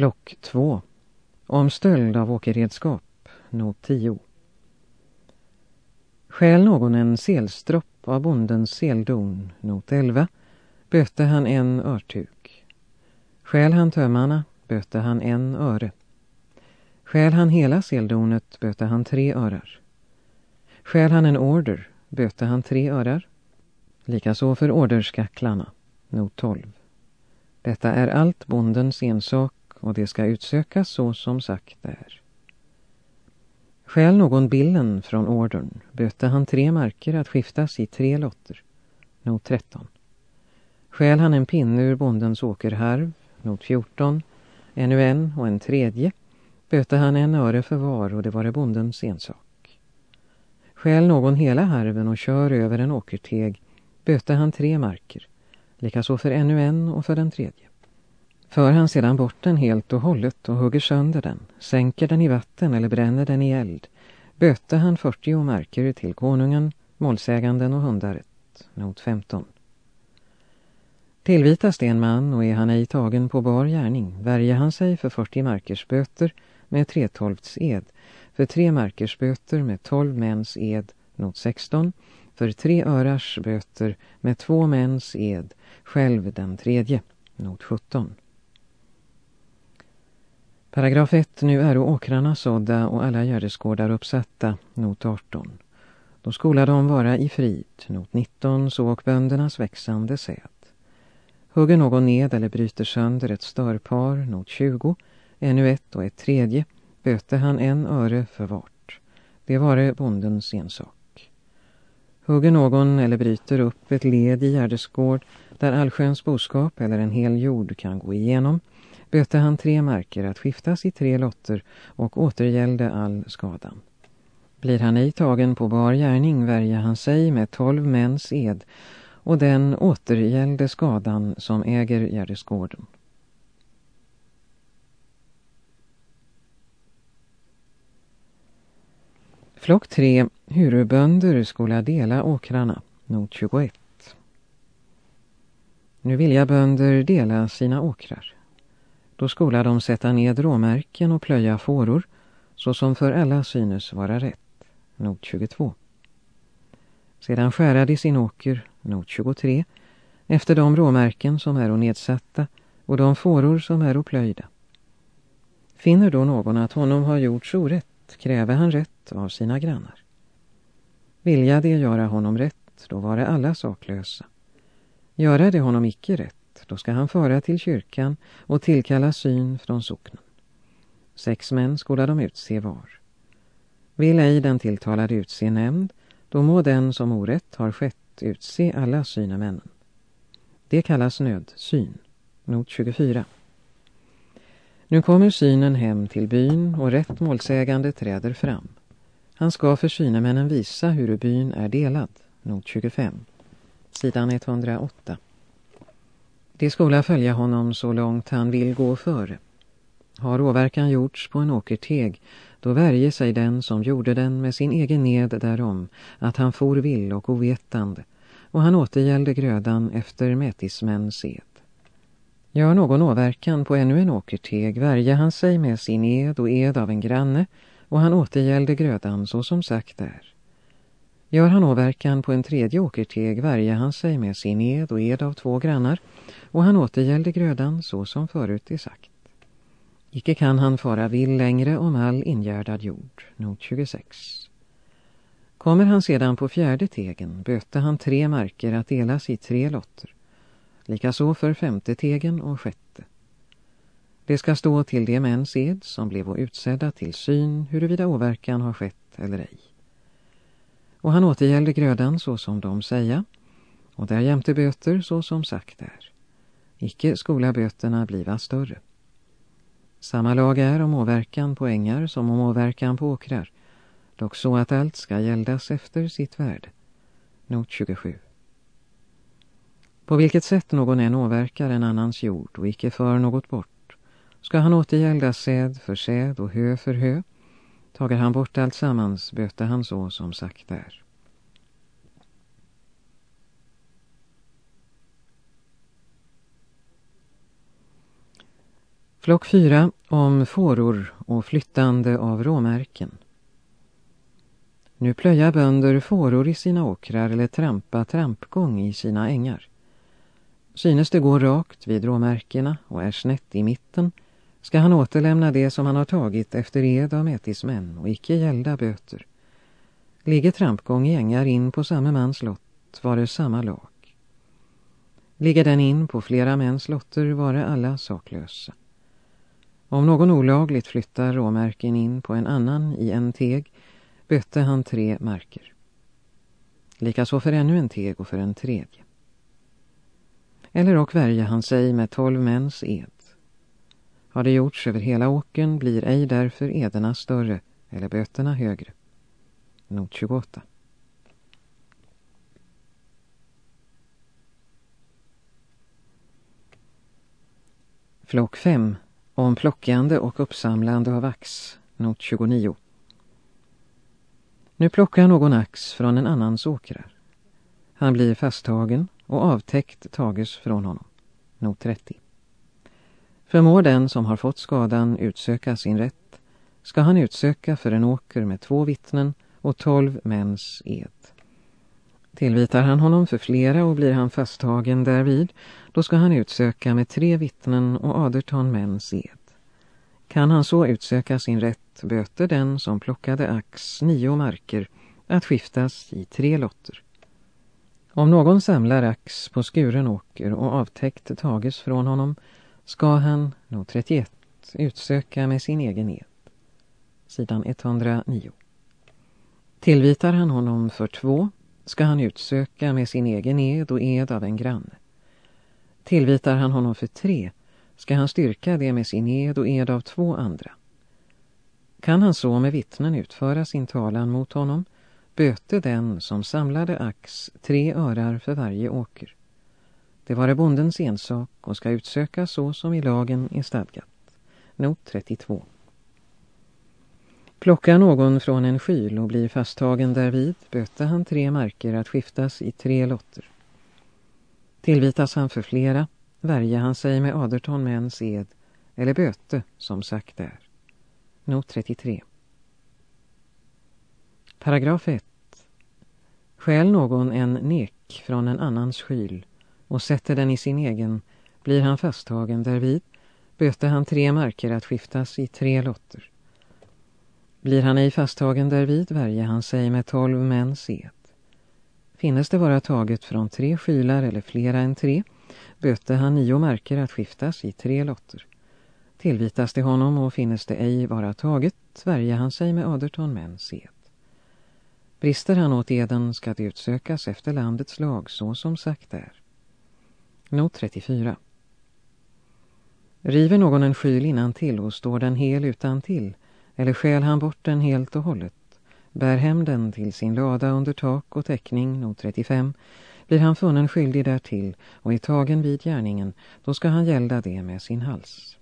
Flock 2. Om stöld av åkerredskap. Not 10. Skäl någon en selstropp av bondens seldon. Not 11. Böte han en örtuk. Skäl han tömmarna. Böte han en öre. Skäl han hela seldonet. Böte han tre örar. Skäl han en order. Böte han tre örar. Likaså för orderskacklarna. Not 12. Detta är allt bondens ensak och det ska utsökas så som sagt är. Skäl någon billen från ordern böte han tre marker att skiftas i tre lotter. Not 13. Skäl han en pinne ur bondens åkerharv, not 14, ännu en och en tredje, böte han en öre för var och det var det bondens ensak. Skäl någon hela harven och kör över en åkerteg, böte han tre marker, likaså för ännu en och för den tredje. För han sedan bort den helt och hållet och hugger sönder den, sänker den i vatten eller bränner den i eld, böte han 40 marker till konungen, målsäganden och hundaret. Not 15. Tillvitas det en man och är han ej tagen på bar gärning, värjer han sig för 40 markers böter med tretolvts ed, för tre markers böter med 12 mäns ed, not 16, för tre örars böter med två mäns ed, själv den tredje, not 17. Paragraf 1. Nu är åkrarna sådda och alla gärdesgårdar uppsatta, not 18. Då skola de vara i frid, not 19, så och böndernas växande säd. Hugger någon ned eller bryter sönder ett störpar, not 20, ännu ett och ett tredje, böter han en öre för vart. Det vare bondens ensak. Hugger någon eller bryter upp ett led i gärdesgård där allsköns boskap eller en hel jord kan gå igenom, böte han tre marker att skiftas i tre lotter och återgällde all skadan. Blir han ej tagen på bar gärning värjer han sig med tolv mäns ed och den återgällde skadan som äger Gärdesgården. Flock 3. Hurubönder skola dela åkrarna. Not 21. Nu vill jag bönder dela sina åkrar. Då skola de sätta ned råmärken och plöja fåror, så som för alla synes vara rätt. Not 22. Sedan skära de sin åker, not 23, efter de råmärken som är nedsatta och de fåror som är plöjda. Finner då någon att honom har gjorts orätt, kräver han rätt av sina grannar. Vilja det göra honom rätt, då var det alla saklösa. Göra det honom icke rätt, då ska han föra till kyrkan och tillkalla syn från socknen. Sex män skola de utse var. Vill ej den tilltalade utse nämnd, då må den som orätt har skett utse alla synemännen. Det kallas nödsyn. Not 24. Nu kommer synen hem till byn och rätt målsägande träder fram. Han ska för synemännen visa hur byn är delad. Not 25. Sidan 108. De skola följa honom så långt han vill gå före. Har åverkan gjorts på en åkerteg, då värjer sig den som gjorde den med sin egen ned därom, att han for vill och ovetande, och han återgällde grödan efter mätismän sed. Gör någon åverkan på ännu en åkerteg, värjer han sig med sin ed och ed av en granne, och han återgällde grödan så som sagt är. Gör han åverkan på en tredje åkerteg värjer han sig med sin ed och ed av två grannar och han återgällde grödan så som förut är sagt. Icke kan han fara vill längre om all ingärdad jord, not 26. Kommer han sedan på fjärde tegen böte han tre marker att delas i tre lotter. Likaså för femte tegen och sjätte. Det ska stå till de mäns ed som blev utsedda till syn huruvida åverkan har skett eller ej. Och han återgällde grödan så som de säga, och där jämte böter så som sagt är. Icke skola böterna bliva större. Samma lag är om åverkan på ängar som om åverkan på åkrar, dock så att allt ska gäldas efter sitt värde. Not 27. På vilket sätt någon än åverkar en annans jord och icke för något bort, ska han återgälda säd för säd och hö för hö, Tager han bort allt sammans böter han så som sagt är. Flock 4 om fåror och flyttande av råmärken. Nu plöja bönder fåror i sina åkrar eller trampa trampgång i sina ängar. Synes det gå rakt vid råmärkena och är snett i mitten ska han återlämna det som han har tagit efter ed av mätismän och icke gälda böter. Ligger trampgång i ängar in på samma mans lott var det samma lag. Ligger den in på flera mäns lotter var det alla saklösa. Om någon olagligt flyttar råmärken in på en annan i en teg bötte han tre marker. Likaså för ännu en teg och för en tredje. Eller och värja han sig med tolv mäns ed. Har det gjorts över hela åken blir ej därför ederna större eller böterna högre. Not 28. Flock 5 om plockande och uppsamlande av ax, not 29. Nu plockar någon ax från en annans åkrar. Han blir fasttagen och avtäckt tages från honom, not 30. Förmår den som har fått skadan utsöka sin rätt ska han utsöka för en åker med två vittnen och tolv mäns ed. Tillvitar han honom för flera och blir han fasttagen därvid, då ska han utsöka med tre vittnen och aderton mäns ed. Kan han så utsöka sin rätt böter den som plockade ax nio marker att skiftas i tre lotter. Om någon samlar ax på skuren åker och avtäckt tages från honom ska han, not 31, utsöka med sin egen ed. Sidan 109. Tillvitar han honom för två ska han utsöka med sin egen ed och ed av en granne. Tillvitar han honom för tre ska han styrka det med sin ed och ed av två andra. Kan han så med vittnen utföra sin talan mot honom böte den som samlade ax tre örar för varje åker. Det var bondens ensak och ska utsökas så som i lagen är stadgat. Not 32. Plockar någon från en skyl och blir fasttagen därvid böter han tre marker att skiftas i tre lotter. Tillvitas han för flera värjer han sig med aderton mäns ed eller böte som sagt är. Not 33. Paragraf 1. Skäl någon en nek från en annans skyl och sätter den i sin egen blir han fasttagen därvid böter han tre marker att skiftas i tre lotter. Blir han ej fasttagen därvid värjer han sig med tolv män set. Finnes det vara taget från tre skylar eller flera än tre böter han nio marker att skiftas i tre lotter. Tillvitas det honom och finnes det ej vara taget värjer han sig med aderton män set. Brister han åt eden ska det utsökas efter landets lag så som sagt är. Not 34 River någon en skyl innan till och står den hel utan till eller skäl han bort den helt och hållet bär hem den till sin lada under tak och täckning, not 35, blir han funnen skyldig därtill och är tagen vid gärningen, då ska han gälda det med sin hals.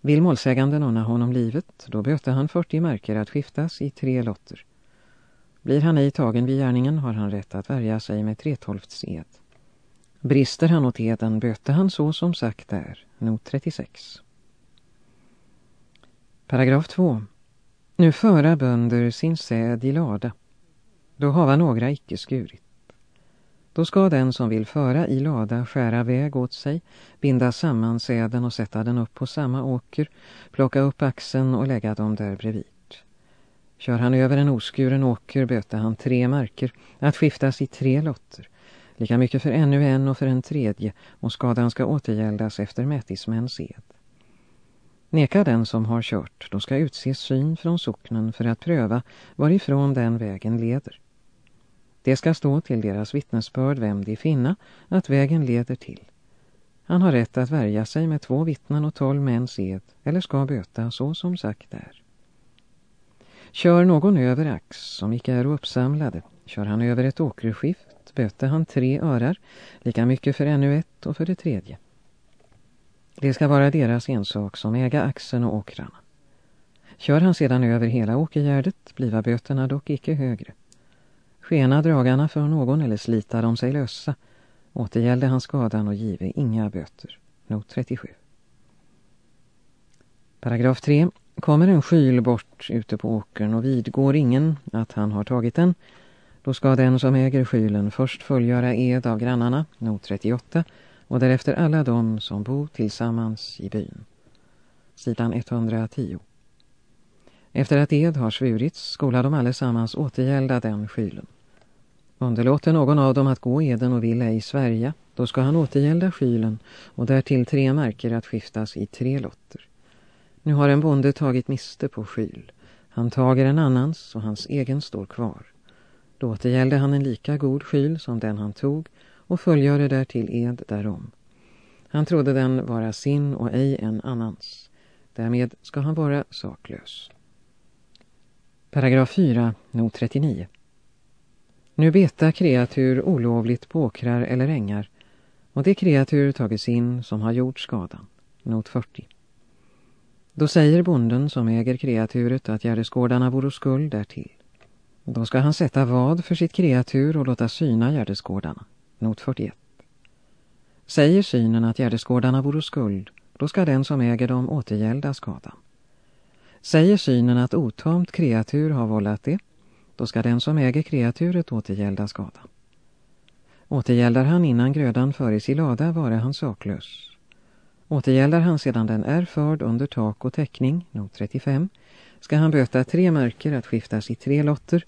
Vill målsäganden unna honom livet, då böter han 40 märker att skiftas i tre lotter. Blir han ej tagen vid gärningen har han rätt att värja sig med tretolfts ed. Brister han åt eden böter han så som sagt är, not 36. Paragraf 2. Nu föra bönder sin säd i lada. Då hava några icke skurit. Då ska den som vill föra i lada skära väg åt sig, binda samman säden och sätta den upp på samma åker, plocka upp axeln och lägga dem där bredvid. Kör han över en oskuren åker böter han tre marker, att skiftas i tre lotter. Lika mycket för ännu en och för en tredje, och skadan ska återgäldas efter mätismäns ed. Neka den som har kört, då ska utses syn från socknen för att pröva varifrån den vägen leder. Det ska stå till deras vittnesbörd vem de finna att vägen leder till. Han har rätt att värja sig med två vittnen och tolv mäns ed eller ska böta så som sagt är. Kör någon över ax som icke är uppsamlade, kör han över ett åkerskift, böter han tre örar, lika mycket för ännu ett och för det tredje. Det ska vara deras ensak som äga axeln och åkrarna. Kör han sedan över hela åkergärdet bliva böterna dock icke högre. Skena dragarna för någon eller slita de sig lösa. Återgällde han skadan och give inga böter. Not 37. Paragraf 3. Kommer en skyl bort ute på åkern och vidgår ingen att han har tagit den, då ska den som äger skylen först fullgöra ed av grannarna, not 38, och därefter alla de som bor tillsammans i byn. Sidan 110. Efter att ed har svurits skola de allesammans återgälda den skylen. Underlåter någon av dem att gå eden och vill ej Sverige, då ska han återgälda skylen och därtill tre marker att skiftas i tre lotter. Nu har en bonde tagit miste på skyl. Han tager en annans och hans egen står kvar. Återgällde han en lika god skyl som den han tog och fullgörde därtill ed därom. Han trodde den vara sin och ej en annans. Därmed ska han vara saklös. Paragraf 4, not 39. Nu beta kreatur olovligt på åkrar eller ängar och det kreatur tagits in som har gjort skadan. Not 40. Då säger bonden som äger kreaturet att gärdesgårdarna vore skuld därtill. Då ska han sätta vad för sitt kreatur och låta syna gärdesgårdarna. Not 41. Säger synen att gärdesgårdarna vore skuld, då ska den som äger dem återgälda skadan. Säger synen att otamt kreatur har vållat det, då ska den som äger kreaturet återgälda skadan. Återgäldar han innan grödan föres i lada vare han saklös. Återgäldar han sedan den är förd under tak och täckning, not 35, ska han böta tre märker att skiftas i tre lotter,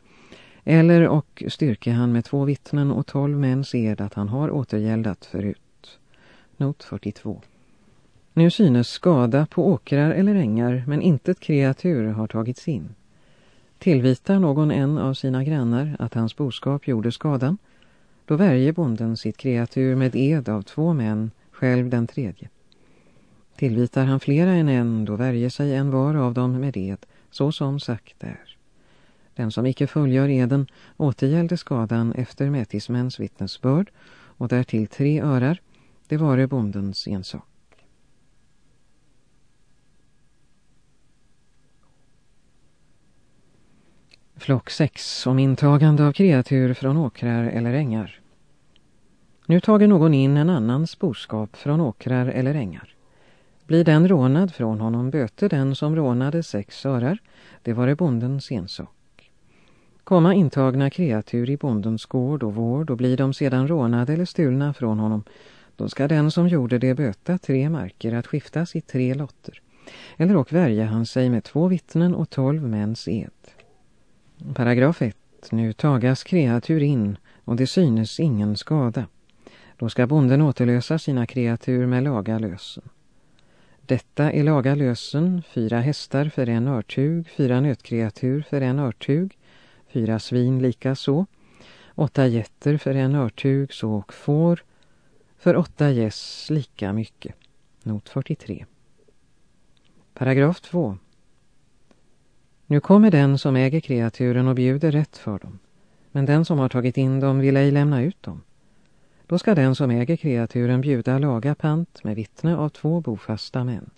eller och styrke han med två vittnen och tolv män ed att han har återgäldat förut. Not 42. Nu synes skada på åkrar eller ängar, men inte ett kreatur har tagits in. Tillvitar någon en av sina grannar att hans boskap gjorde skadan, då värjer bonden sitt kreatur med ed av två män, själv den tredje. Tillvitar han flera än en, då värjer sig en var av dem med ed, så som sagt är. Den som icke fullgör eden återgällde skadan efter mätismäns vittnesbörd och därtill tre örar, det var bondens ensak. Flock 6 om intagande av kreatur från åkrar eller ängar. Nu tager någon in en annans boskap från åkrar eller ängar. Blir den rånad från honom böter den som rånade sex örar, det var bondens ensak. Komma intagna kreatur i bondens gård och vård och blir de sedan rånade eller stulna från honom, då ska den som gjorde det böta tre marker att skiftas i tre lotter. Eller och värja han sig med två vittnen och tolv mäns ed. Paragraf 1. Nu tagas kreatur in och det synes ingen skada. Då ska bonden återlösa sina kreatur med laga lösen. Detta är laga lösen, fyra hästar för en örtug, fyra nötkreatur för en örtug, fyra svin lika så, åtta getter för en örtug så och får, för åtta gäss lika mycket. Not 43. Paragraf 2. Nu kommer den som äger kreaturen och bjuder rätt för dem, men den som har tagit in dem vill ej lämna ut dem. Då ska den som äger kreaturen bjuda laga pant med vittne av två bofasta män.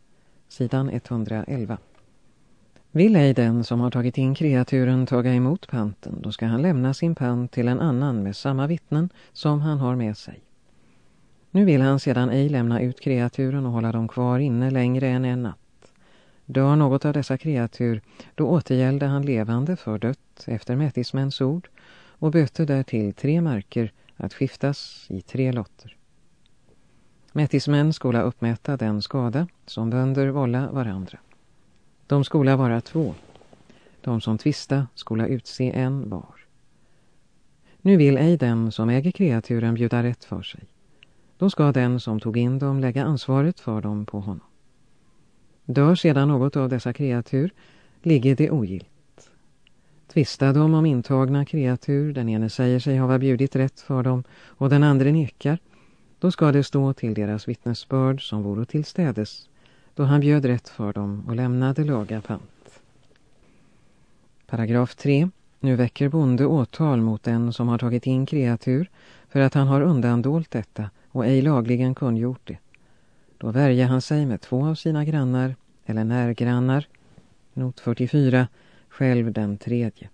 Sidan 111. Vill ej den som har tagit in kreaturen taga emot panten, då ska han lämna sin pant till en annan med samma vittnen som han har med sig. Nu vill han sedan ej lämna ut kreaturen och hålla dem kvar inne längre än en natt. Dör något av dessa kreatur, då återgällde han levande för dött efter mättismäns ord och böter därtill tre marker att skiftas i tre lotter. Mättismän skola uppmäta den skada som bönder vålla varandra. De skola vara två. De som tvista skola utse en var. Nu vill ej den som äger kreaturen bjuda rätt för sig. Då ska den som tog in dem lägga ansvaret för dem på honom. Dör sedan något av dessa kreatur ligger det ogilt. Tvistar de om intagna kreatur, den ene säger sig ha bjudit rätt för dem och den andra nekar, då ska det stå till deras vittnesbörd som vore till städes, då han bjöd rätt för dem och lämnade laga pant. Paragraf 3. Nu väcker bonde åtal mot den som har tagit in kreatur för att han har undandolt detta och ej lagligen kungjort det. Då värjer han sig med två av sina grannar, eller närgrannar, not 44, själv den tredje.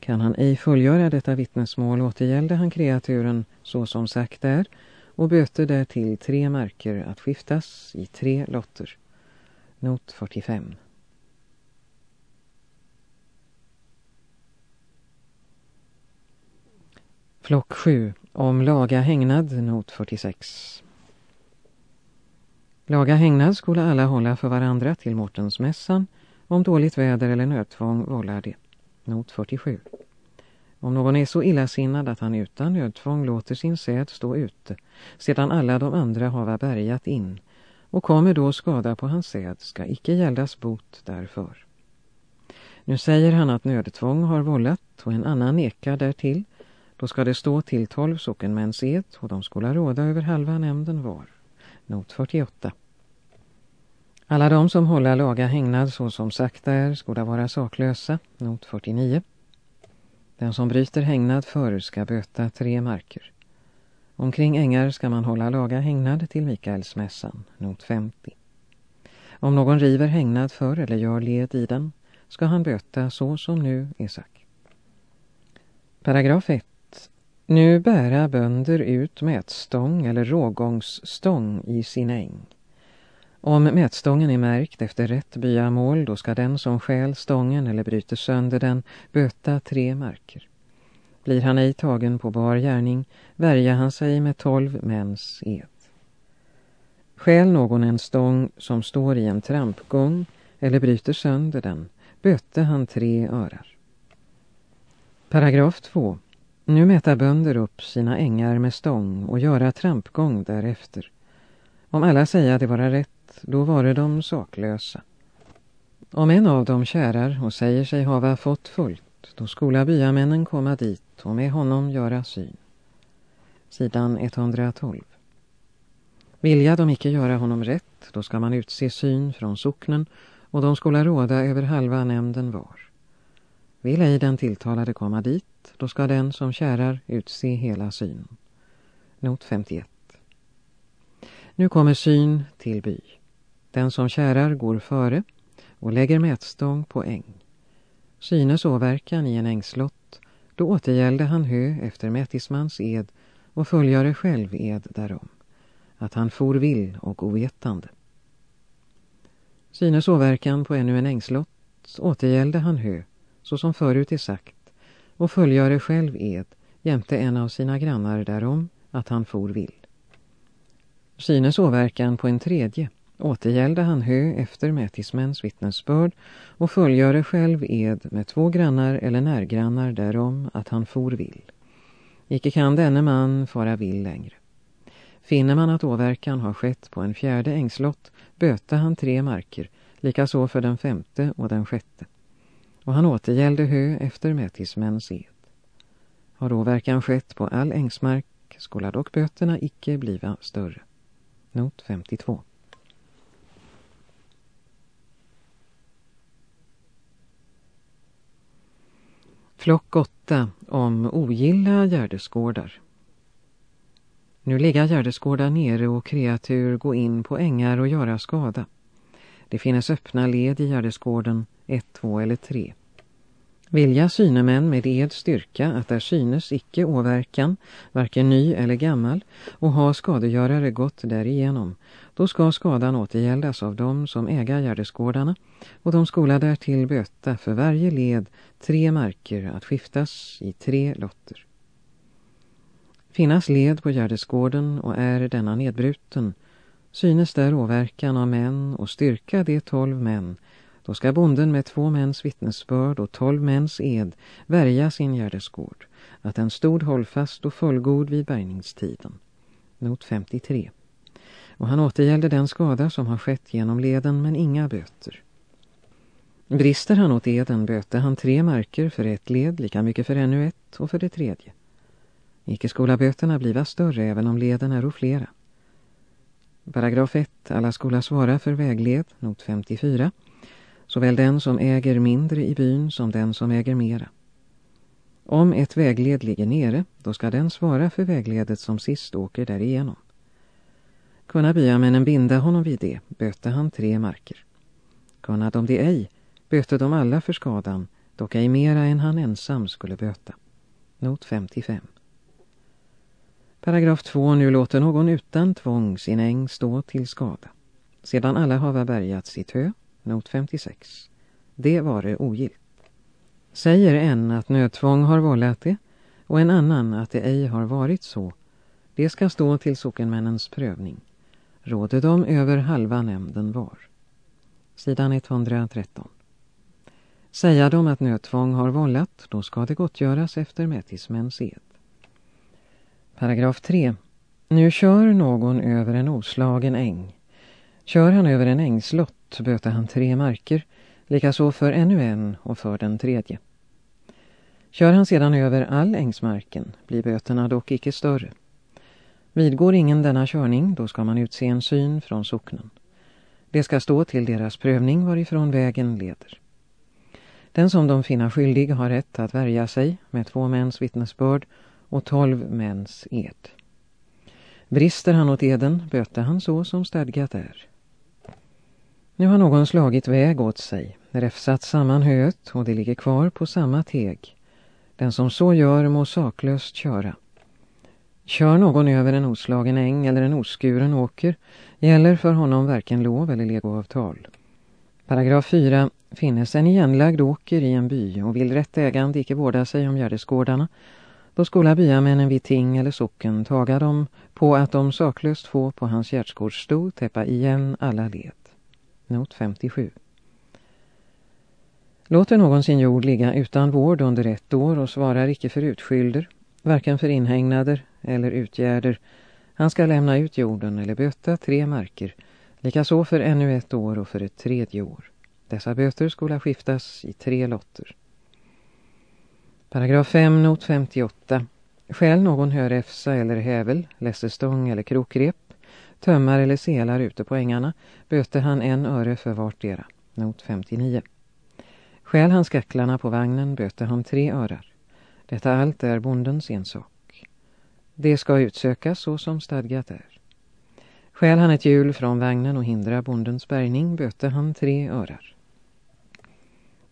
Kan han ej fullgöra detta vittnesmål återgällde han kreaturen så som sagt är och böter därtill tre marker att skiftas i tre lotter. Not 45. Flock 7. Om laga hägnad, not 46. Laga hägnad skulle alla hålla för varandra till Mortensmässan om dåligt väder eller nödtvång vållar det. Not 47. Om någon är så illasinnad att han utan nödtvång låter sin säd stå ute sedan alla de andra hava bärgat in och kommer då skada på hans säd ska icke gäldas bot därför. Nu säger han att nödtvång har vållat och en annan nekar därtill då ska det stå till tolv sockenmäns ed och de skola råda över halva nämnden var. Not 48. Alla de som håller laga hägnad så som sagt är skola vara saklösa. Not 49. Den som bryter hägnad för ska böta tre marker. Omkring ängar ska man hålla laga hägnad till Mikaelsmässan. Not 50. Om någon river hägnad för eller gör led i den ska han böta så som nu är sagt. Paragraf 1. Nu bära bönder ut mätstång eller rågångsstång i sin äng. Om mätstången är märkt efter rätt byamål då ska den som skäl stången eller bryter sönder den böta tre marker. Blir han ej tagen på bar gärning värja han sig med tolv mäns ed. Skäl någon en stång som står i en trampgång eller bryter sönder den böte han tre örar. Paragraf 2. Nu mäta bönder upp sina ängar med stång och göra trampgång därefter. Om alla säger det vara rätt, då vare de saklösa. Om en av dem kärar och säger sig hava fått fullt, då skola byamännen komma dit och med honom göra syn. Sidan 112. Vilja de icke göra honom rätt, då ska man utse syn från socknen och de skola råda över halva nämnden var. Vill ej den tilltalade komma dit, då ska den som kärar utse hela syn. Not 51. Nu kommer syn till by. Den som kärar går före och lägger mätstång på äng. Synes åverkan i en ängslott, då återgällde han hö efter mätismans ed och följare själv ed därom, att han for vill och ovetande. Synes åverkan på ännu en ängslott, återgällde han hö så som förut är sagt, och följare själv ed jämte en av sina grannar därom att han for vill. Synes åverkan på en tredje återgällde han hö efter mätismäns vittnesbörd och fullgöre själv ed med två grannar eller närgrannar därom att han for vill. Icke kan denne man fara vill längre. Finner man att åverkan har skett på en fjärde ängslott böte han tre marker, likaså för den femte och den sjätte och han återgällde hö efter mätismäns ed. Har åverkan skett på all ängsmark skola dock böterna icke bliva större. Not 52. Flock 8 om ogilla gärdesgårdar. Nu ligga gärdesgårdar nere och kreatur gå in på ängar och göra skada. Det finns öppna led i gärdesgården ett, två eller tre. Vilja synemän med ed styrka att där synes icke åverkan, varken ny eller gammal, och ha skadegörare gått därigenom, då ska skadan återgäldas av dem som äga gärdesgårdarna, och de skola därtill böta för varje led tre marker att skiftas i tre lotter. Finnas led på gärdesgården och är denna nedbruten, synes där åverkan av män och styrka de tolv män, då ska bonden med två mäns vittnesbörd och tolv mäns ed värja sin gärdesgård, att den stod hållfast och fullgod vid bärgningstiden. Not 53. Och han återgällde den skada som har skett genom leden men inga böter. Brister han åt eden böter han tre marker för ett led, lika mycket för ännu ett och för det tredje. Icke skola böterna bliva större även om leden är och flera. Paragraf 1. Alla skola svara för vägled, not 54 såväl den som äger mindre i byn som den som äger mera. Om ett vägled ligger nere, då ska den svara för vägledet som sist åker därigenom. Kunna byamännen binda honom vid det, böte han tre marker. Kunna de det ej, böte de alla för skadan, dock ej mera än han ensam skulle böta. Not 55. Paragraf 2. Nu låter någon utan tvång sin äng stå till skada. sedan alla hava bärgat sitt hö, not 56. Det var det ogilt. Säger en att nödtvång har vållat det och en annan att det ej har varit så. Det ska stå till sockenmännens prövning. Råder de över halva nämnden var. Sidan 113. Säger de att nödtvång har vållat, då ska det gottgöras efter mätismäns ed. Paragraf 3. Nu kör någon över en oslagen äng. Kör han över en ängslott böter han tre marker, likaså för ännu en och för den tredje. Kör han sedan över all ängsmarken blir böterna dock icke större. Vidgår ingen denna körning, då ska man utse en syn från socknen. Det ska stå till deras prövning varifrån vägen leder. Den som de finna skyldig har rätt att värja sig med två mäns vittnesbörd och tolv mäns ed. Brister han åt eden böter han så som stadgat är. Nu har någon slagit väg åt sig, räfsat samman höet och det ligger kvar på samma teg. Den som så gör må saklöst köra. Kör någon över en oslagen äng eller en oskuren åker gäller för honom varken lov eller legoavtal. Paragraf 4. Finnes en igenlagd åker i en by och vill rätt ägande icke vårda sig om gärdesgårdarna då skola byamännen vid ting eller socken taga dem på att de saklöst få på hans gärdsgårdsstol täppa igen alla led. Not 57. Låter någon sin jord ligga utan vård under ett år och svarar icke för utskylder, varken för inhägnader eller utgärder. Han ska lämna ut jorden eller böta tre marker, likaså för ännu ett år och för ett tredje år. Dessa böter skola skiftas i tre lotter. Paragraf 5, not 58. Skäl någon hörefsa eller hävel, lässestång eller krokrep, tömmar eller selar ute på ängarna, böter han en öre för vartdera. Not 59. Skäl han skacklarna på vagnen böter han tre örar. Detta allt är bondens ensak. Det ska utsökas så som stadgat är. Skäl han ett hjul från vagnen och hindrar bondens bärgning böter han tre örar.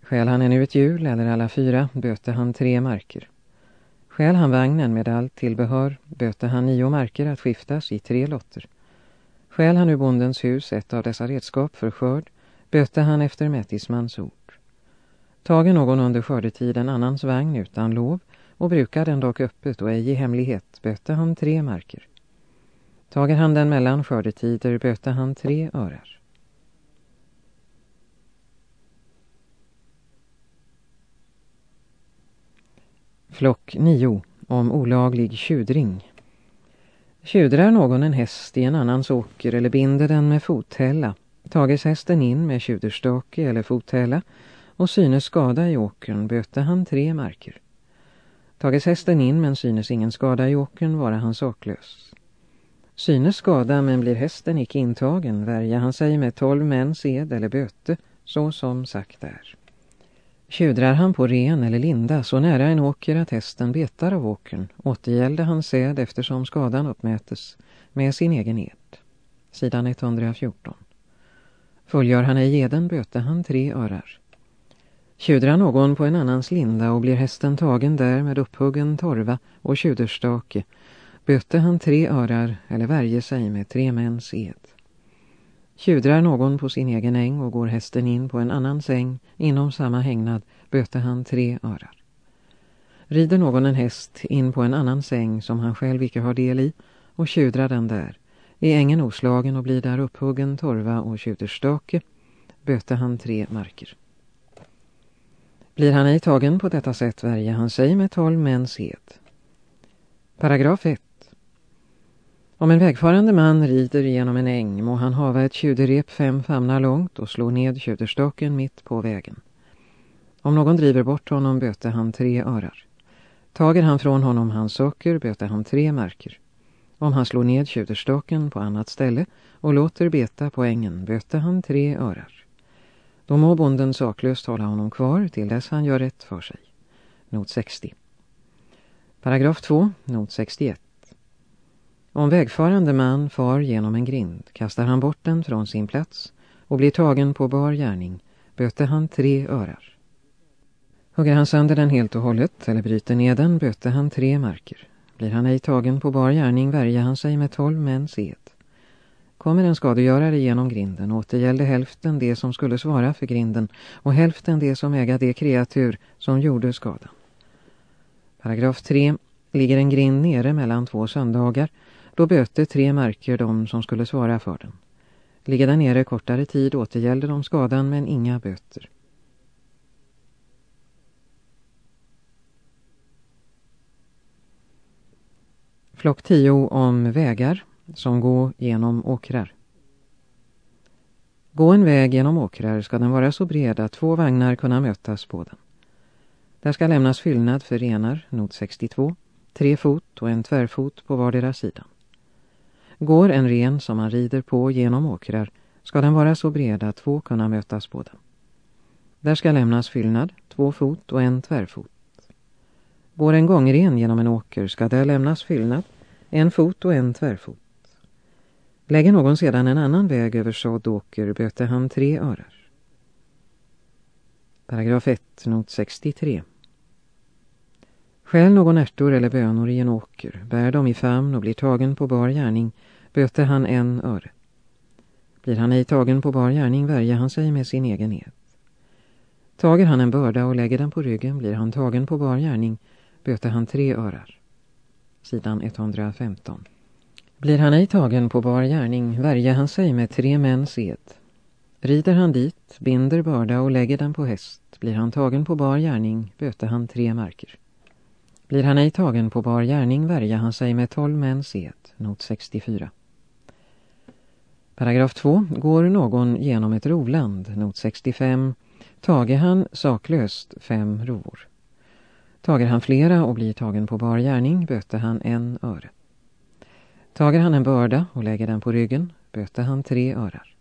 Skäl han ännu ett hjul eller alla fyra böter han tre marker. Skäl han vagnen med allt tillbehör böter han nio marker att skiftas i tre lotter. Skäl han ur bondens hus ett av dessa redskap för skörd bötte han efter mättismans ord. Tager någon under skördetid en annans vagn utan lov och brukar den dock öppet och ej i hemlighet bötte han tre marker. Tager han den mellan skördetider bötte han tre örar. Flock 9 om olaglig tjudring. Tjudrar någon en häst i en annans åker eller binder den med fothälla, tages hästen in med tjuderstake eller fothälla och synes skada i åkern böter han tre marker. Tages hästen in men synes ingen skada i åkern vara han saklös. Synes skada men blir hästen icke intagen värja han sig med tolv mäns ed eller böte så som sagt är. Tjudrar han på ren eller linda så nära en åker att hästen betar av åkern återgällde han säd eftersom skadan uppmätes med sin egen ed. Sidan 114. Fullgör han ej eden böte han tre örar. Tjudrar någon på en annans linda och blir hästen tagen där med upphuggen torva och tjuderstake böte han tre örar eller värje sig med tre mäns ed. Tjudrar någon på sin egen äng och går hästen in på en annan säng inom samma hängnad böter han tre örar. Rider någon en häst in på en annan säng som han själv icke har del i och tjudrar den där, är ängen oslagen och blir där upphuggen torva och tjuderstake, böter han tre marker. Blir han ej tagen på detta sätt värjer han sig med tolv mäns ed. Paragraf 1. Om en vägfarande man rider genom en äng må han hava ett tjuderep fem famnar långt och slå ned tjuderstocken mitt på vägen. Om någon driver bort honom böter han tre örar. Tager han från honom hans socker böter han tre marker. Om han slår ned tjuderstocken på annat ställe och låter beta på ängen böter han tre örar. Då må bonden saklöst hålla honom kvar till dess han gör rätt för sig. Not 60. Paragraf 2, not 61. Om vägfarande man far genom en grind kastar han bort den från sin plats och blir tagen på bar gärning böter han tre örar. Hugger han sönder den helt och hållet eller bryter ner den böter han tre marker. Blir han ej tagen på bar gärning värjer han sig med tolv mäns ed. Kommer en skadegörare genom grinden återgällde hälften det som skulle svara för grinden och hälften det som äga det kreatur som gjorde skadan. Paragraf 3. Ligger en grind nere mellan två söndagar, då böter tre marker de som skulle svara för den. Ligga där nere kortare tid återgällde de skadan men inga böter. Flock 10 om vägar som går genom åkrar. Gå en väg genom åkrar ska den vara så bred att två vagnar kunna mötas på den. Där ska lämnas fyllnad för renar, not 62, tre fot och en tvärfot på vardera sidan. Går en ren som man rider på genom åkrar ska den vara så bred att två kunna mötas på den. Där ska lämnas fyllnad, två fot och en tvärfot. Går en gångren genom en åker ska där lämnas fyllnad, en fot och en tvärfot. Lägger någon sedan en annan väg över sådd åker böter han tre örar. Paragraf 1, not 63. Skäl någon ärtor eller bönor i en åker, bär dem i famn och blir tagen på bar gärning, böter han en öre. Blir han ej tagen på bar gärning värjer han sig med sin egen ed. Tager han en börda och lägger den på ryggen blir han tagen på bar gärning, böter han tre örar. Sidan 115. Blir han ej tagen på bar gärning värjer han sig med tre mäns ed. Rider han dit, binder börda och lägger den på häst, blir han tagen på bar gärning, böter han tre marker. Blir han ej tagen på bar gärning värjer han sig med tolv mäns ed, not 64. Paragraf 2. Går någon genom ett rovland, not 65, tager han saklöst fem rovor. Tager han flera och blir tagen på bar gärning böter han en öre. Tager han en börda och lägger den på ryggen böter han tre örar.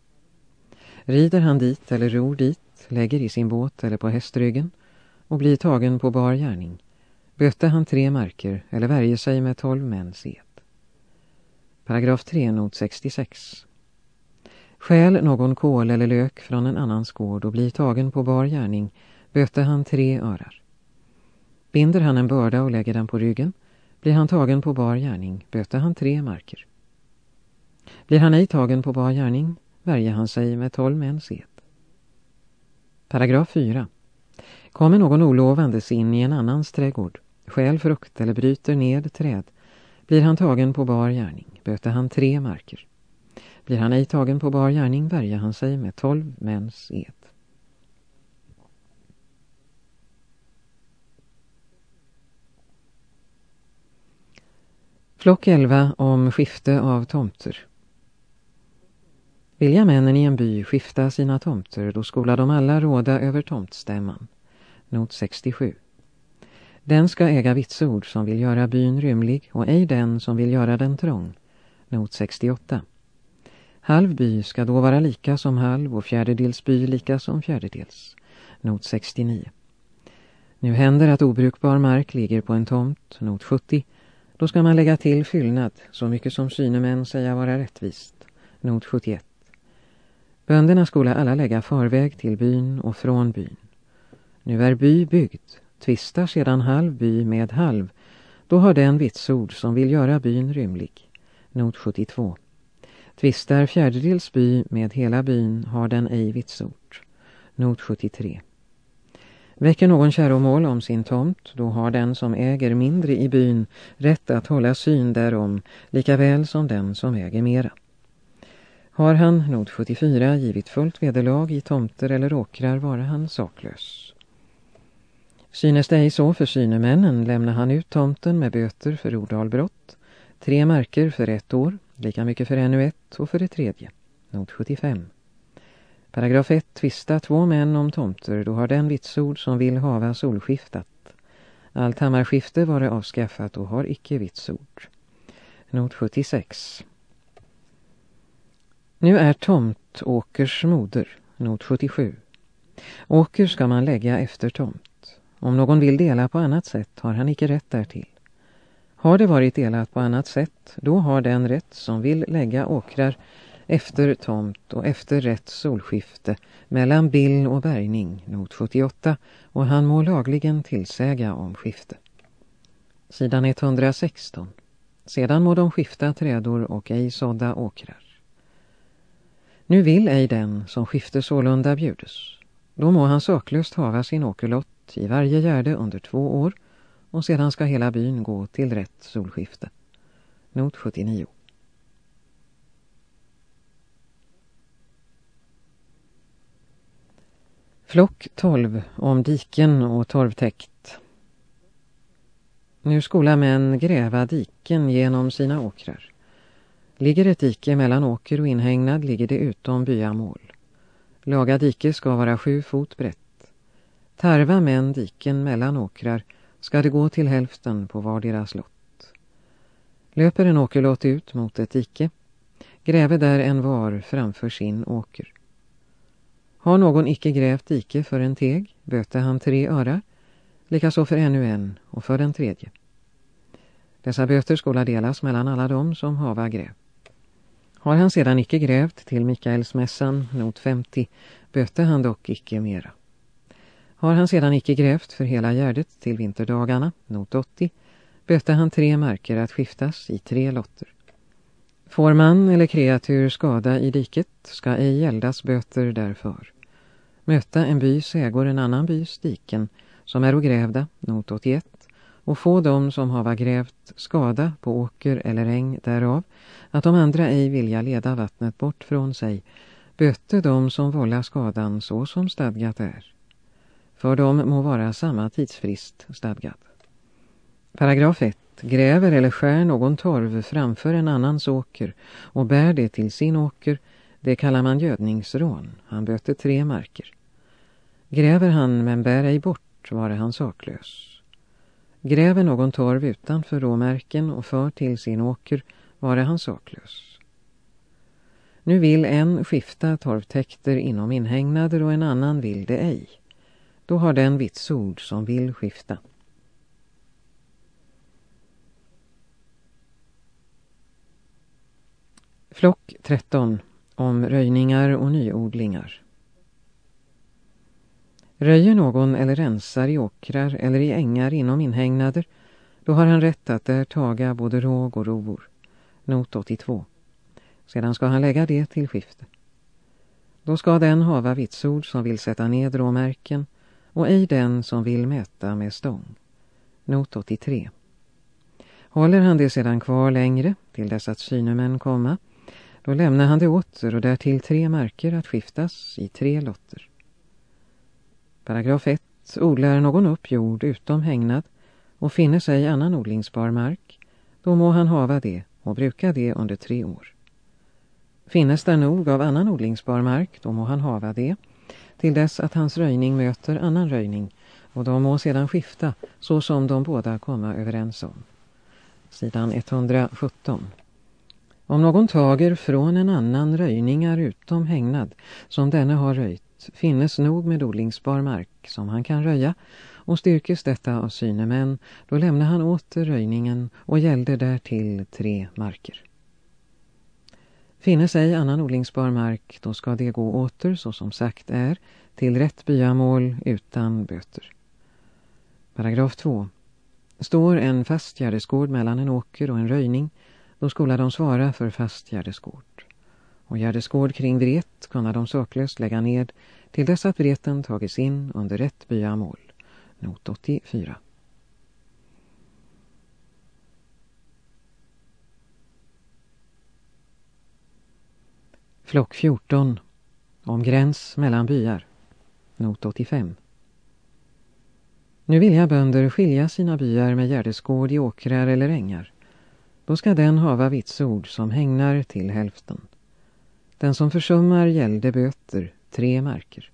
Rider han dit eller ror dit, lägger i sin båt eller på hästryggen och blir tagen på bar gärning böte han tre marker eller värje sig med tolv män set. Paragraf 3, not 66. Skäl någon kål eller lök från en annans gård och blir tagen på bar gärning böter han tre örar. Binder han en börda och lägger den på ryggen blir han tagen på bar gärning böter han tre marker. Blir han ej tagen på bar gärning värjer han sig med tolv män set. Paragraf 4. Kommer någon olovandes in i en annans trädgård, skäl frukt eller bryter ned träd, blir han tagen på bar gärning, böter han tre marker. Blir han ej tagen på bar gärning värjer han sig med tolv mäns ed. Flock 11 om skifte av tomter. Vilja männen i en by skifta sina tomter, då skola de alla råda över tomtstämman. Not 67. Den ska äga vitsord som vill göra byn rymlig och ej den som vill göra den trång. Not 68. Halv by ska då vara lika som halv och fjärdedels by lika som fjärdedels. Not 69. Nu händer att obrukbar mark ligger på en tomt, not 70. Då ska man lägga till fyllnad, så mycket som synemän säga vara rättvist. Not 71. Bönderna skulle alla lägga förväg till byn och från byn. Nu är by byggd, tvistar sedan halv by med halv. Då har den vitsord som vill göra byn rymlig. Not 72. Tvistar fjärdedels by med hela byn har den ej vitsord. Not 73. Väcker någon käromål om sin tomt, då har den som äger mindre i byn rätt att hålla syn därom, lika väl som den som äger mera. Har han, not 74, givit fullt vederlag i tomter eller åkrar vara han saklös. Synes det ej så för synemännen lämnar han ut tomten med böter för ordalbrott, tre marker för ett år, lika mycket för ännu ett och för det tredje. Not 75. Paragraf 1. Tvista två män om tomter, då har den vitsord som vill hava solskiftat. Allt hammarskifte var det avskaffat och har icke vitsord. Not 76. Nu är tomt åkers moder, not 77. Åker ska man lägga efter tomt. Om någon vill dela på annat sätt har han icke rätt därtill. Har det varit delat på annat sätt, då har den rätt som vill lägga åkrar efter tomt och efter rätt solskifte mellan bill och bärgning, not 78, och han må lagligen tillsäga om skifte. Sidan 116. Sedan må de skifta trädor och ej sådda åkrar. Nu vill ej den som skifte sålunda bjudes. Då må han saklöst hava sin åkerlott i varje gärde under två år och sedan ska hela byn gå till rätt solskifte. Not 79. Flock 12 om diken och torvtäkt. Nu skola män gräva diken genom sina åkrar. Ligger ett dike mellan åker och inhägnad ligger det utom byamål. Laga dike ska vara sju fot brett. Tarva män diken mellan åkrar ska det gå till hälften på vardera slott. Löper en åkerlott ut mot ett dike, gräver där en var framför sin åker. Har någon icke grävt dike för en teg, böter han tre örar, likaså för ännu en och för den tredje. Dessa böter skola delas mellan alla dem som hava grävt. Har han sedan icke grävt till Mikaelsmässan, not 50, böter han dock icke mera. Har han sedan icke grävt för hela gärdet till vinterdagarna, not 80, böter han tre marker att skiftas i tre lotter. Får man eller kreatur skada i diket ska ej gäldas böter därför. Möta en bys ägor en annan bys diken som är ogrävda, not 81, och få dem som hava grävt skada på åker eller äng därav, att de andra ej vilja leda vattnet bort från sig, böte dem som vållar skadan så som stadgat är. För dem må vara samma tidsfrist stadgad. Paragraf 1. Gräver eller skär någon torv framför en annans åker och bär det till sin åker, det kallar man gödningsrån. Han böter tre marker. Gräver han men bär ej bort, vare han saklös. Gräver någon torv utanför råmärken och för till sin åker, vare han saklös. Nu vill en skifta torvtäkter inom inhägnader och en annan vill det ej. Då har den vitsord som vill skifta. Flock 13 om röjningar och nyodlingar. Röjer någon eller rensar i åkrar eller i ängar inom inhägnader, då har han rätt att där taga både råg och rovor. Not 82. Sedan ska han lägga det till skifte. Då ska den hava vitsord som vill sätta ned råmärken och ej den som vill mäta med stång. Not 83. Håller han det sedan kvar längre till dess att synemän komma, då lämnar han det åter och därtill tre marker att skiftas i tre lotter. Paragraf 1. Odlar någon upp jord utom hängnad och finner sig annan odlingsbar mark, då må han hava det och bruka det under tre år. Finnes där nog av annan odlingsbar mark, då må han hava det, till dess att hans röjning möter annan röjning, och de må sedan skifta så som de båda komma överens om. Sidan 117. Om någon tager från en annan röjningar utom hängnad, som denne har röjt, finnes nog med odlingsbar mark som han kan röja och styrkes detta av synemän, då lämnar han åter röjningen och gällde därtill tre marker. Finnes ej annan odlingsbar mark, då ska det gå åter så som sagt är, till rätt byamål utan böter. Paragraf 2. Står en fast gärdesgård mellan en åker och en röjning, då skola de svara för fast gärdesgård och gärdesgård kring Vret kunna de saklöst lägga ned till dess att Vreten tagits in under rätt byamål. Not 84. Flock 14. Om gräns mellan byar. Not 85. Nu vill jag bönder skilja sina byar med gärdesgård i åkrar eller ängar. Då ska den hava vitsord som hängnar till hälften. Den som försummar gällde böter, tre marker.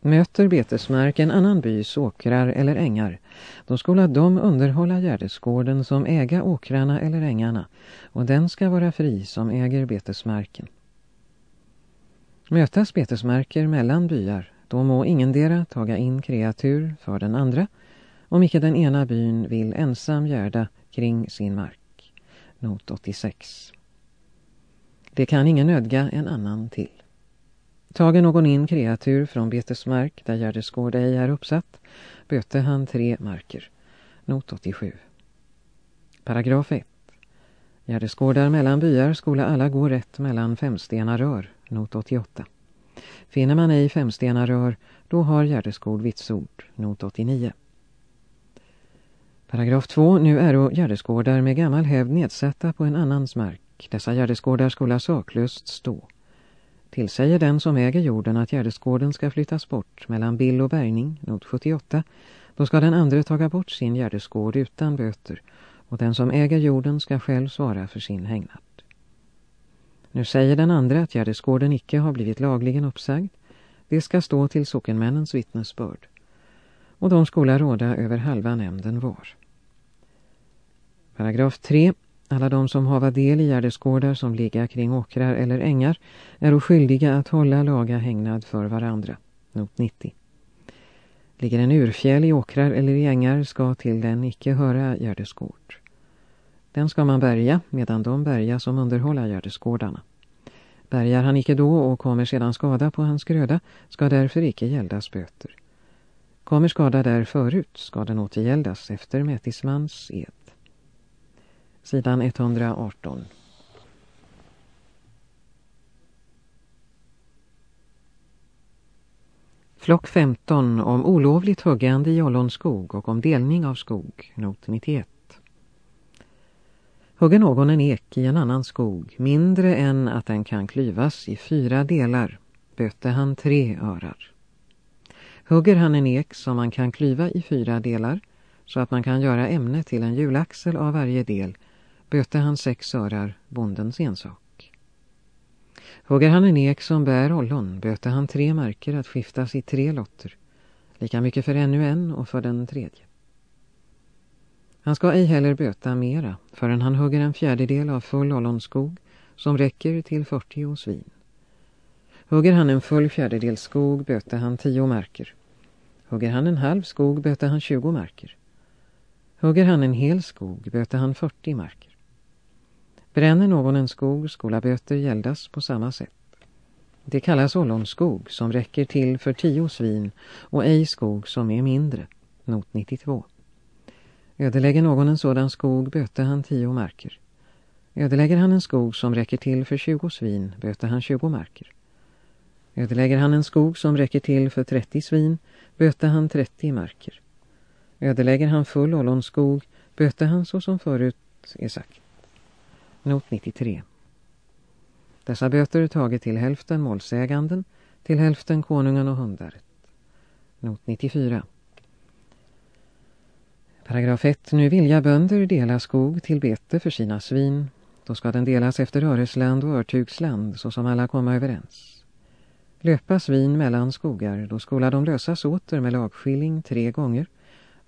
Möter betesmark en annan bys åkrar eller ängar, då skola de underhålla gärdesgården som äga åkrarna eller ängarna, och den ska vara fri som äger betesmarken. Mötas betesmarker mellan byar, då må ingendera taga in kreatur för den andra, om icke den ena byn vill ensam gärda kring sin mark. Not 86. Det kan ingen nödga en annan till. Tager någon in kreatur från betesmark där gärdesgård ej är uppsatt, böter han tre marker. Not 87. Paragraf 1. Gärdesgårdar mellan byar skola alla gå rätt mellan femstena rör not 88. Finner man ej femstenarör, då har Gärdesgård vitsord, not 89. Paragraf 2. Nu är gärdesgårdar med gammal hävd nedsatta på en annans mark. Dessa gärdesgårdar skulle saklöst stå. Tillsäger den som äger jorden att gärdesgården ska flyttas bort mellan bill och bärgning, not 78, då ska den andra taga bort sin gärdesgård utan böter och den som äger jorden ska själv svara för sin hägnad. Nu säger den andra att gärdesgården icke har blivit lagligen uppsagd. Det ska stå till sockenmännens vittnesbörd. Och de skola råda över halva nämnden var. Paragraf 3. Alla de som hava del i gärdesgårdar som ligger kring åkrar eller ängar är skyldiga att hålla laga hägnad för varandra. Not 90. Ligger en urfjäll i åkrar eller i ängar ska till den icke höra gärdesgård. Den ska man bärga medan de bärga som underhåller gärdesgårdarna. Bärgar han icke då och kommer sedan skada på hans gröda ska därför icke gäldas böter. Kommer skada där förut ska den återgäldas efter mätismans ed. Sidan 118. Flock 15 om olovligt huggande i ollonskog och om delning av skog, not 91. Hugger någon en ek i en annan skog mindre än att den kan klyvas i fyra delar, böter han tre örar. Hugger han en ek som man kan klyva i fyra delar så att man kan göra ämne till en hjulaxel av varje del böter han sex örar bondens ensak. Hugger han en ek som bär ollon böter han tre marker att skiftas i tre lotter, lika mycket för ännu en och för den tredje. Han ska ej heller böta mera förrän han hugger en fjärdedel av full ollonskog som räcker till 40 svin. Hugger han en full fjärdedel skog böter han 10 marker. Hugger han en halv skog böter han 20 marker. Hugger han en hel skog böter han 40 marker. Bränner någon en skog skola böter gäldas på samma sätt. Det kallas ollonskog som räcker till för 10 svin och ej skog som är mindre, not 92. Ödelägger någon en sådan skog böter han tio marker. Ödelägger han en skog som räcker till för 20 svin böter han 20 marker. Ödelägger han en skog som räcker till för 30 svin böter han 30 marker. Ödelägger han full ollonskog böter han så som förut är sagt. Not 93. Dessa böter taget till hälften målsäganden, till hälften konungen och hundaret. Not 94. Paragraf 1. Nu vilja bönder dela skog till bete för sina svin. Då ska den delas efter öresland och örtugsland så som alla komma överens. Löpa svin mellan skogar, då skola de lösas åter med lagskilling tre gånger.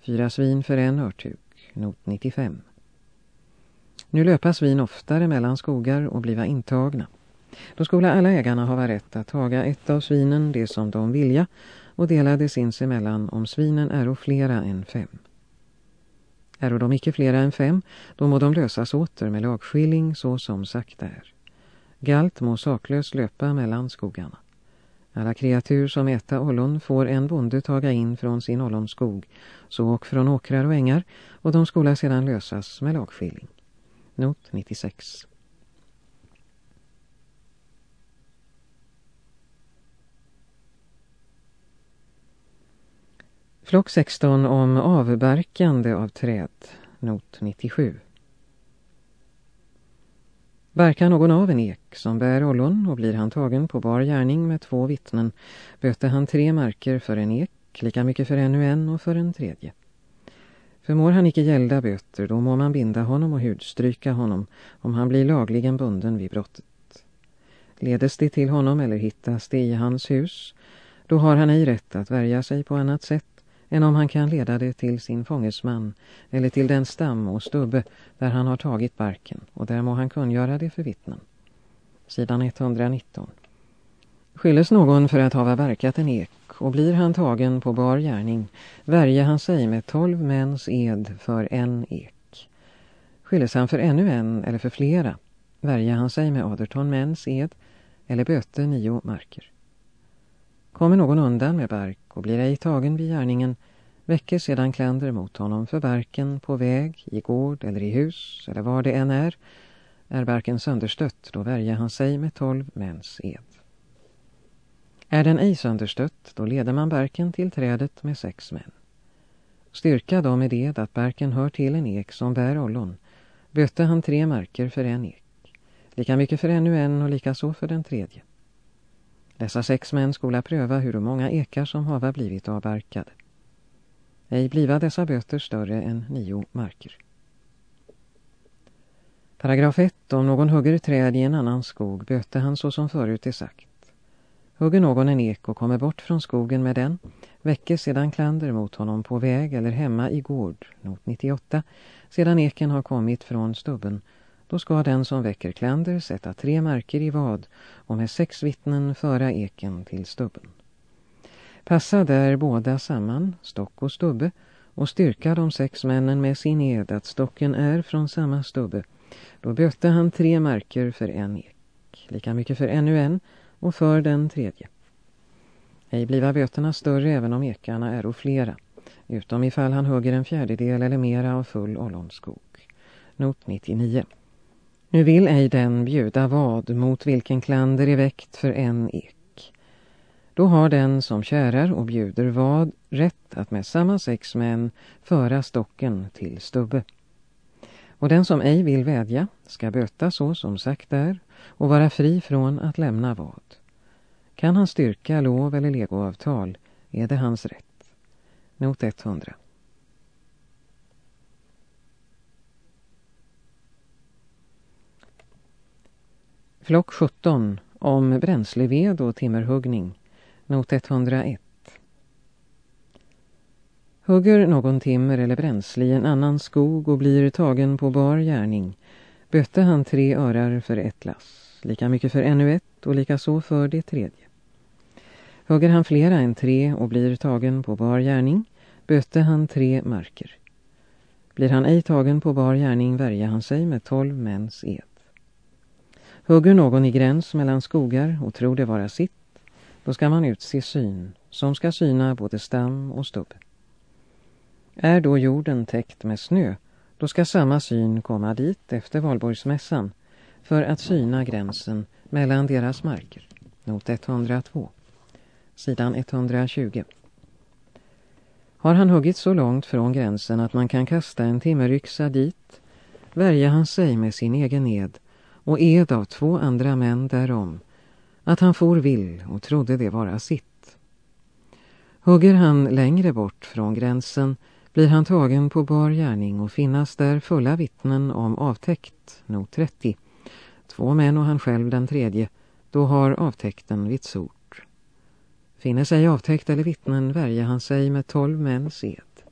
Fyra svin för en örtug, not 95. Nu löpa svin oftare mellan skogar och bliva intagna. Då skola alla ägarna ha rätt att taga ett av svinen, det som de vilja, och dela det sinsemellan om svinen är flera än fem. Är de icke flera än fem, då må de lösas åter med lagskilling så som sagt är. Galt må saklös löpa mellan skogarna. Alla kreatur som äta ollon får en bonde taga in från sin ollonskog, så och från åkrar och ängar, och de skola sedan lösas med lagskilling. Not 96. Flock 16 om avverkande av träd, not 97. Barkar någon av en ek som bär ollon och blir han tagen på bar gärning med två vittnen böter han tre marker för en ek, lika mycket för ännu en och för en tredje. Förmår han icke gälda böter, då må man binda honom och hudstryka honom om han blir lagligen bunden vid brottet. Ledes det till honom eller hittas det i hans hus, då har han ej rätt att värja sig på annat sätt än om han kan leda det till sin fångesman eller till den stam och stubbe där han har tagit barken och där må han kungöra det för vittnen. Sidan 119. Skylles någon för att ha verkat en ek och blir han tagen på bar gärning värjer han sig med tolv mäns ed för en ek. Skylles han för ännu en eller för flera värjer han sig med aderton mäns ed eller böter nio marker. Kommer någon undan med bark och blir ej tagen vid gärningen väcker sedan kländer mot honom för barken på väg, i gård eller i hus eller var det än är, är barken sönderstött då värjer han sig med tolv mäns ed. Är den ej sönderstött, då leder man barken till trädet med sex män. Styrka då med det att barken hör till en ek som bär ollon, bötte han tre marker för en ek, lika mycket för ännu en och lika så för den tredje. Dessa sex män skola pröva hur många ekar som hava blivit avbarkade. Ej bliva dessa böter större än nio marker. Paragraf 1. Om någon hugger träd i en annan skog böte han så som förut är sagt. Hugger någon en ek och kommer bort från skogen med den, väcker sedan klander mot honom på väg eller hemma i gård, not 98, sedan eken har kommit från stubben, då ska den som väcker klander sätta tre marker i vad och med sex vittnen föra eken till stubben. Passa där båda samman, stock och stubbe, och styrka de sex männen med sin ed att stocken är från samma stubbe. Då bötte han tre marker för en ek, lika mycket för ännu en och för den tredje. Ej bliva böterna större även om ekarna är flera, utom ifall han hugger en fjärdedel eller mera av full ollonskog. Not 99. Nu vill ej den bjuda vad mot vilken klander är väckt för en ek. Då har den som kärar och bjuder vad rätt att med samma sex män föra stocken till stubbe. Och den som ej vill vädja ska böta så som sagt är och vara fri från att lämna vad. Kan han styrka lov eller legoavtal är det hans rätt. Not 100. Flock 17 om bränsleved och timmerhuggning. Not 101. Hugger någon timmer eller bränsle i en annan skog och blir tagen på bar gärning bötte han tre örar för ett lass, lika mycket för ännu ett och lika så för det tredje. Hugger han flera än tre och blir tagen på bar gärning bötte han tre marker. Blir han ej tagen på bar gärning värjer han sig med tolv mäns ed. Hugger någon i gräns mellan skogar och tror det vara sitt, då ska man utse syn, som ska syna både stam och stubb. Är då jorden täckt med snö, då ska samma syn komma dit efter valborgsmässan för att syna gränsen mellan deras marker. Not 102. Sidan 120. Har han huggit så långt från gränsen att man kan kasta en timmeryxa dit, värjer han sig med sin egen ed och ed av två andra män därom, att han for vill och trodde det vara sitt. Hugger han längre bort från gränsen blir han tagen på bar gärning och finnas där fulla vittnen om avtäckt, not 30. Två män och han själv den tredje, då har avtäckten vitsord. Finner sig avtäckt eller vittnen värjer han sig med tolv mäns ed.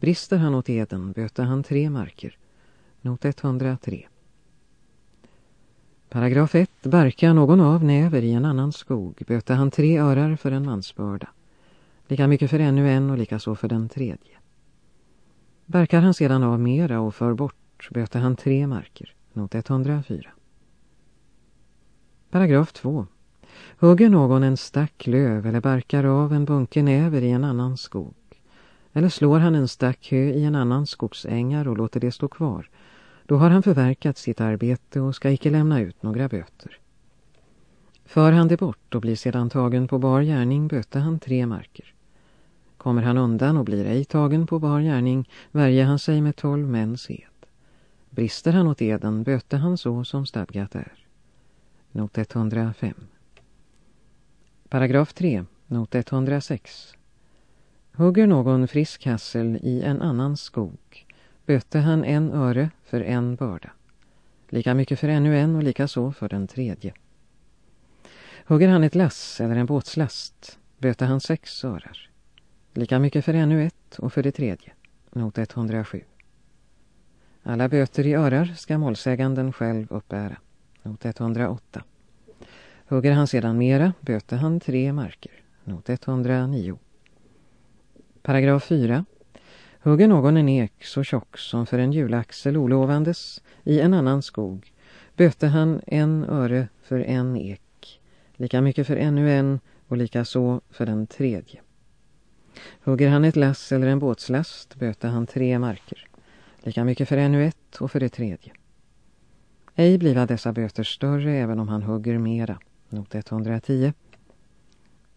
Brister han åt eden böter han tre marker, not 103. Paragraf 1. Barkar någon av näver i en annan skog böter han tre örar för en mansbörda. Lika mycket för ännu en och lika så för den tredje. Barkar han sedan av mera och för bort böter han tre marker, not 104. Paragraf 2. Hugger någon en stack löv eller barkar av en bunke näver i en annan skog eller slår han en stack hö i en annan skogsängar och låter det stå kvar då har han förverkat sitt arbete och ska icke lämna ut några böter. För han det bort och blir sedan tagen på bar gärning böter han tre marker. Kommer han undan och blir ej tagen på bar gärning värjer han sig med tolv mäns ed. Brister han åt eden böter han så som stadgat är. Not 105. Paragraf 3, not 106. Hugger någon frisk hassel i en annan skog bötte han en öre för en börda. Lika mycket för ännu en och lika så för den tredje. Hugger han ett lass eller en båtslast böter han sex örar. Lika mycket för ännu ett och för det tredje. Not 107. Alla böter i örar ska målsäganden själv uppbära. Not 108. Hugger han sedan mera böter han tre marker. Not 109. Paragraf 4. Hugger någon en ek så tjock som för en julaxel olovandes i en annan skog böter han en öre för en ek, lika mycket för ännu en och lika så för den tredje. Hugger han ett lass eller en båtslast böter han tre marker, lika mycket för ännu ett och för det tredje. Ej bliva dessa böter större även om han hugger mera, not 110,